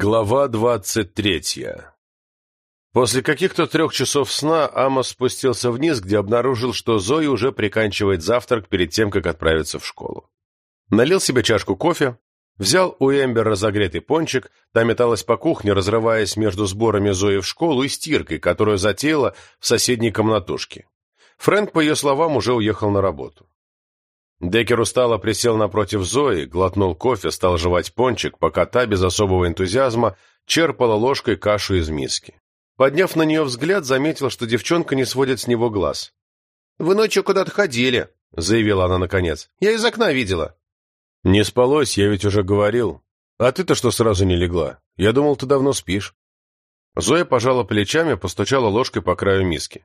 Глава двадцать третья После каких-то трех часов сна Амос спустился вниз, где обнаружил, что Зои уже приканчивает завтрак перед тем, как отправиться в школу. Налил себе чашку кофе, взял у Эмбер разогретый пончик, та металась по кухне, разрываясь между сборами Зои в школу и стиркой, которую затеяла в соседней комнатушке. Фрэнк, по ее словам, уже уехал на работу. Деккер устало присел напротив Зои, глотнул кофе, стал жевать пончик, пока та без особого энтузиазма черпала ложкой кашу из миски. Подняв на нее взгляд, заметил, что девчонка не сводит с него глаз. «Вы ночью куда-то ходили», — заявила она наконец. «Я из окна видела». «Не спалось, я ведь уже говорил. А ты-то что сразу не легла? Я думал, ты давно спишь». Зоя пожала плечами, постучала ложкой по краю миски.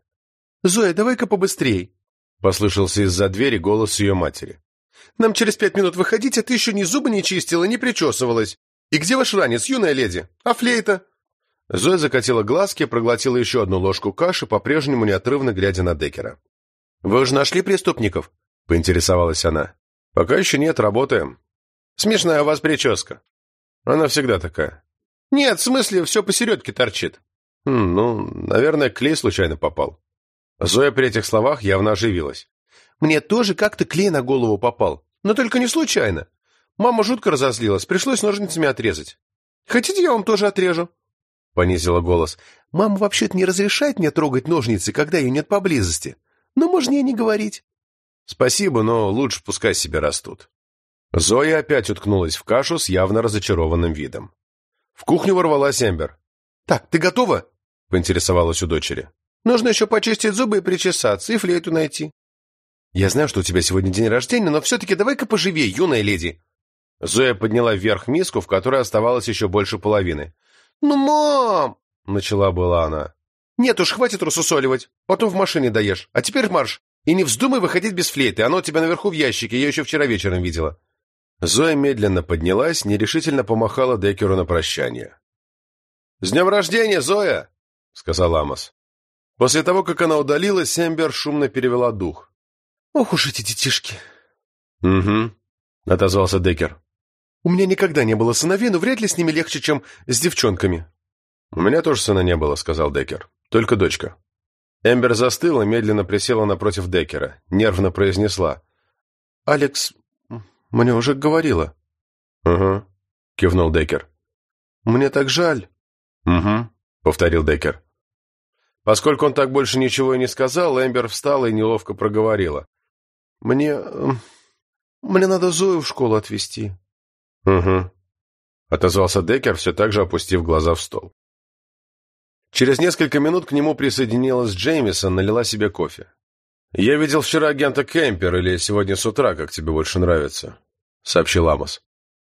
«Зоя, давай-ка побыстрей», Послышался из-за двери голос ее матери. «Нам через пять минут выходить, а ты еще ни зубы не чистила, не причесывалась. И где ваш ранец, юная леди? А флейта?» Зоя закатила глазки, проглотила еще одну ложку каши, по-прежнему неотрывно глядя на Деккера. «Вы уже нашли преступников?» — поинтересовалась она. «Пока еще нет, работаем». «Смешная у вас прическа». «Она всегда такая». «Нет, в смысле, все посередке торчит». Хм, «Ну, наверное, клей случайно попал». Зоя при этих словах явно оживилась. «Мне тоже как-то клей на голову попал, но только не случайно. Мама жутко разозлилась, пришлось ножницами отрезать. Хотите, я вам тоже отрежу?» Понизила голос. «Мама вообще-то не разрешает мне трогать ножницы, когда ее нет поблизости. Но можно ей не говорить». «Спасибо, но лучше пускай себе растут». Зоя опять уткнулась в кашу с явно разочарованным видом. В кухню ворвалась Эмбер. «Так, ты готова?» — поинтересовалась у дочери. Нужно еще почистить зубы и причесаться, и флейту найти. Я знаю, что у тебя сегодня день рождения, но все-таки давай-ка поживей, юная леди. Зоя подняла вверх миску, в которой оставалось еще больше половины. «Ну, мам!» — начала была она. «Нет уж, хватит рассусоливать. Потом в машине доешь. А теперь марш. И не вздумай выходить без флейты. Оно у тебя наверху в ящике. Я еще вчера вечером видела». Зоя медленно поднялась, нерешительно помахала Деккеру на прощание. «С днем рождения, Зоя!» — сказал Амос. После того, как она удалилась, Эмбер шумно перевела дух. «Ох уж эти детишки!» «Угу», — отозвался Деккер. «У меня никогда не было сыновей, но вряд ли с ними легче, чем с девчонками». «У меня тоже сына не было», — сказал Деккер. «Только дочка». Эмбер застыла, медленно присела напротив Деккера, нервно произнесла. «Алекс мне уже говорила». «Угу», — кивнул Деккер. «Мне так жаль». «Угу», — повторил Деккер. Поскольку он так больше ничего и не сказал, Эмбер встала и неловко проговорила. «Мне... Эм, мне надо Зою в школу отвезти». «Угу», — отозвался Деккер, все так же опустив глаза в стол. Через несколько минут к нему присоединилась Джеймисон, налила себе кофе. «Я видел вчера агента Кемпер, или сегодня с утра, как тебе больше нравится», — сообщил Амос.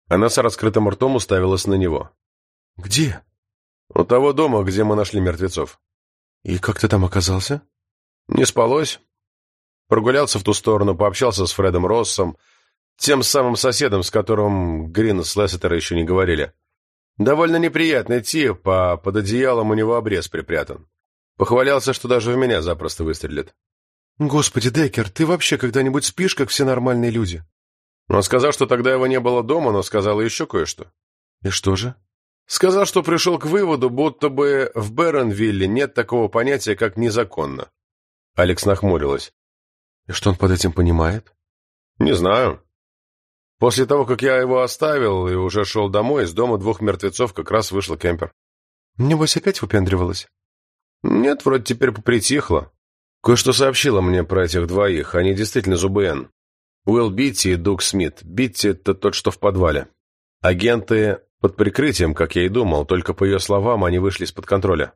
Она с раскрытым ртом уставилась на него. «Где?» «У того дома, где мы нашли мертвецов». «И как ты там оказался?» «Не спалось. Прогулялся в ту сторону, пообщался с Фредом Россом, тем самым соседом, с которым Грин с Лессетера еще не говорили. Довольно неприятный тип, а под одеялом у него обрез припрятан. Похвалялся, что даже в меня запросто выстрелит. «Господи, Деккер, ты вообще когда-нибудь спишь, как все нормальные люди?» Он сказал, что тогда его не было дома, но сказал еще кое-что. «И что же?» Сказал, что пришел к выводу, будто бы в Беронвилле нет такого понятия, как незаконно. Алекс нахмурилась. И что он под этим понимает? Не знаю. После того, как я его оставил и уже шел домой, из дома двух мертвецов как раз вышел кемпер. Небось опять выпендривалась? Нет, вроде теперь попритихло. Кое-что сообщила мне про этих двоих. Они действительно ЗУБН. Уилл Битти и Дуг Смит. Битти — это тот, что в подвале. Агенты под прикрытием, как я и думал, только по ее словам они вышли из-под контроля.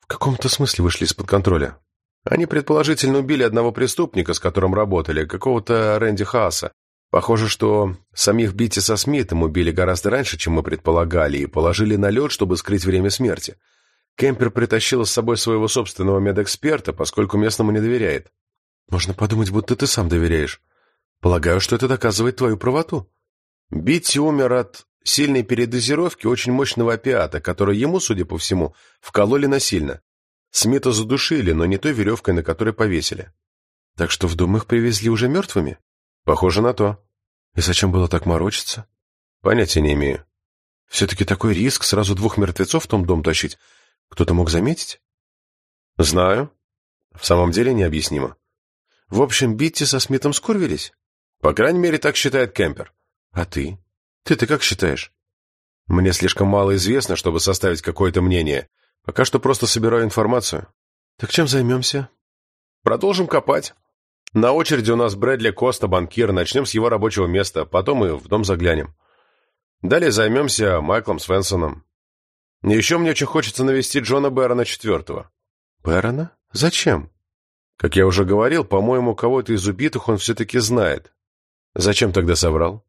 В каком-то смысле вышли из-под контроля? Они предположительно убили одного преступника, с которым работали, какого-то Рэнди Хааса. Похоже, что самих Битти со Смитом убили гораздо раньше, чем мы предполагали, и положили на лед, чтобы скрыть время смерти. Кемпер притащил с собой своего собственного медэксперта, поскольку местному не доверяет. Можно подумать, будто ты сам доверяешь. Полагаю, что это доказывает твою правоту. Битти умер от сильной передозировки очень мощного опиата, который ему, судя по всему, вкололи насильно. Смита задушили, но не той веревкой, на которой повесили. Так что в дом их привезли уже мертвыми? Похоже на то. И зачем было так морочиться? Понятия не имею. Все-таки такой риск сразу двух мертвецов в том дом тащить. Кто-то мог заметить? Знаю. В самом деле необъяснимо. В общем, Битти со Смитом скурвились? По крайней мере, так считает Кемпер. А ты? Ты-то как считаешь? Мне слишком мало известно, чтобы составить какое-то мнение. Пока что просто собираю информацию. Так чем займемся? Продолжим копать. На очереди у нас Брэдли Коста, банкир. Начнем с его рабочего места, потом и в дом заглянем. Далее займемся Майклом Свенсоном. Еще мне очень хочется навестить Джона Бэрона четвертого. Бэрона? Зачем? Как я уже говорил, по-моему, кого-то из убитых он все-таки знает. Зачем тогда соврал?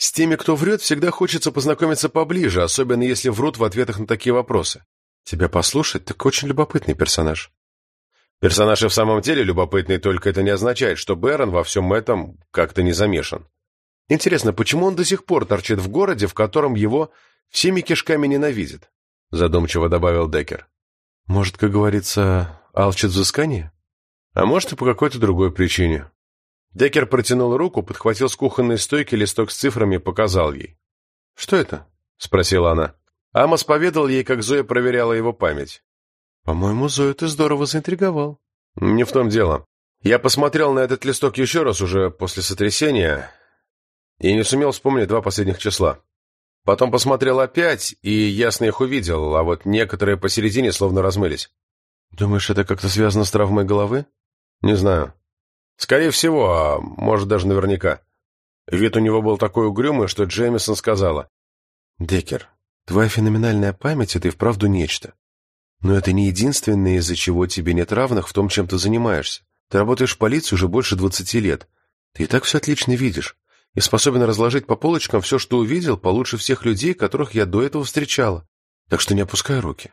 С теми, кто врет, всегда хочется познакомиться поближе, особенно если врут в ответах на такие вопросы. Тебя послушать, так очень любопытный персонаж. Персонаж и в самом деле любопытный, только это не означает, что Бэрон во всем этом как-то не замешан. Интересно, почему он до сих пор торчит в городе, в котором его всеми кишками ненавидят? Задумчиво добавил Деккер. Может, как говорится, алчит взыскание? А может, и по какой-то другой причине. Деккер протянул руку, подхватил с кухонной стойки листок с цифрами и показал ей. «Что это?» — спросила она. Амос поведал ей, как Зоя проверяла его память. «По-моему, Зою ты здорово заинтриговал». «Не в том дело. Я посмотрел на этот листок еще раз уже после сотрясения и не сумел вспомнить два последних числа. Потом посмотрел опять и ясно их увидел, а вот некоторые посередине словно размылись. «Думаешь, это как-то связано с травмой головы?» «Не знаю. Скорее всего, а может даже наверняка. Вид у него был такой угрюмый, что Джеймисон сказала. «Деккер, твоя феноменальная память — это и вправду нечто. Но это не единственное, из-за чего тебе нет равных в том, чем ты занимаешься. Ты работаешь в полиции уже больше двадцати лет. Ты и так все отлично видишь и способен разложить по полочкам все, что увидел, получше всех людей, которых я до этого встречала. Так что не опускай руки.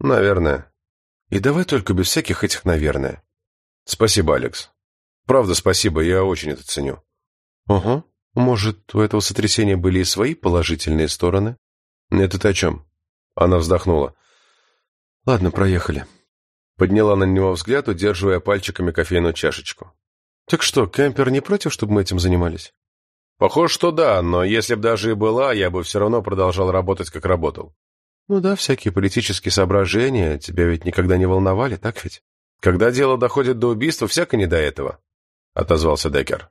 Наверное. И давай только без всяких этих «наверное». Спасибо, Алекс. Правда, спасибо, я очень это ценю. Угу. Может, у этого сотрясения были и свои положительные стороны? Это ты о чем? Она вздохнула. Ладно, проехали. Подняла на него взгляд, удерживая пальчиками кофейную чашечку. Так что, Кемпер не против, чтобы мы этим занимались? Похоже, что да, но если б даже и была, я бы все равно продолжал работать, как работал. Ну да, всякие политические соображения тебя ведь никогда не волновали, так ведь? Когда дело доходит до убийства, всяко не до этого, — отозвался Деккер.